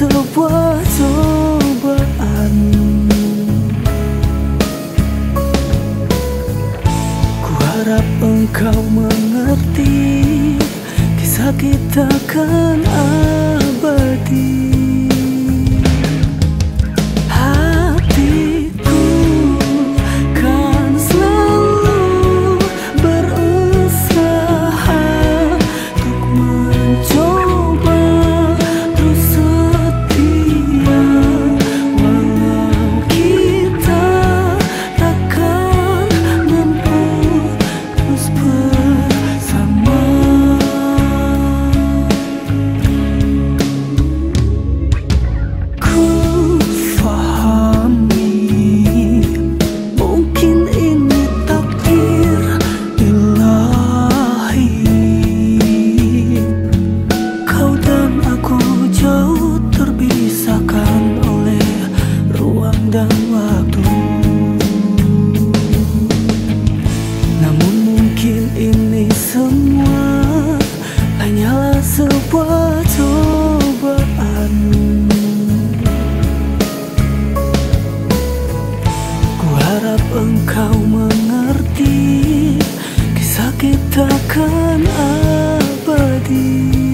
sebuah cobaan Ku harap engkau mengerti Kisah kita kan abadi. Namun mungkin ini semua hanyalah sebuah cobaan. Ku harap engkau mengerti Kisah kita kan abadi.